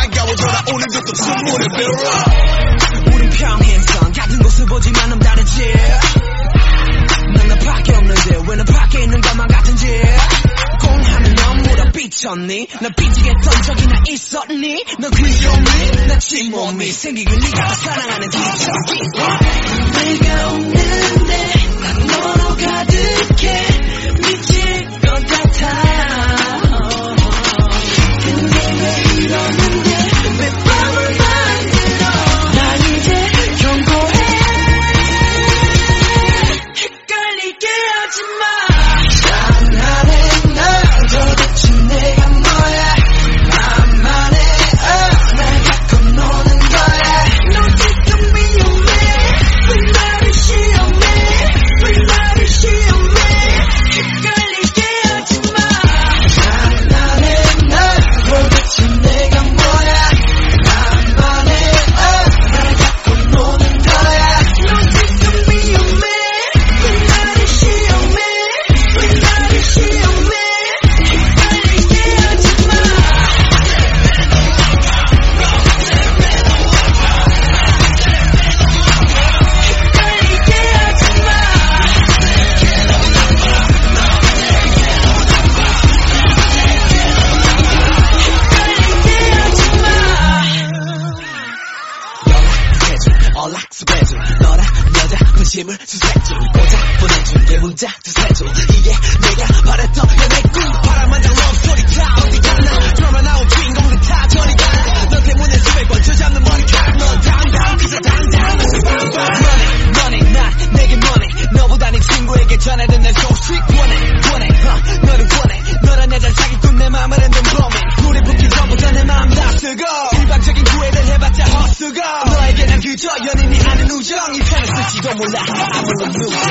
차가워져라. 오늘도 또 눈물을 빌어 우린 평행선 같은 곳을 보지만 넌 다르지. 넌나 밖에 없는데 왜나 밖에 있는 것만 같은지. 공하면 넌 물어 삐쳤니? 난 삐지겠던 적이나 있었니? 넌 귀여니 나 찐몸이 생기고 네가 사랑하는 뒤척이 내가 없는데 난널 몰락수배줘 너라 여자 분심을 수색줘 고작 보내준 게 문자 주세줘 이게 내가 바랬던 연애 꿈. I'm on.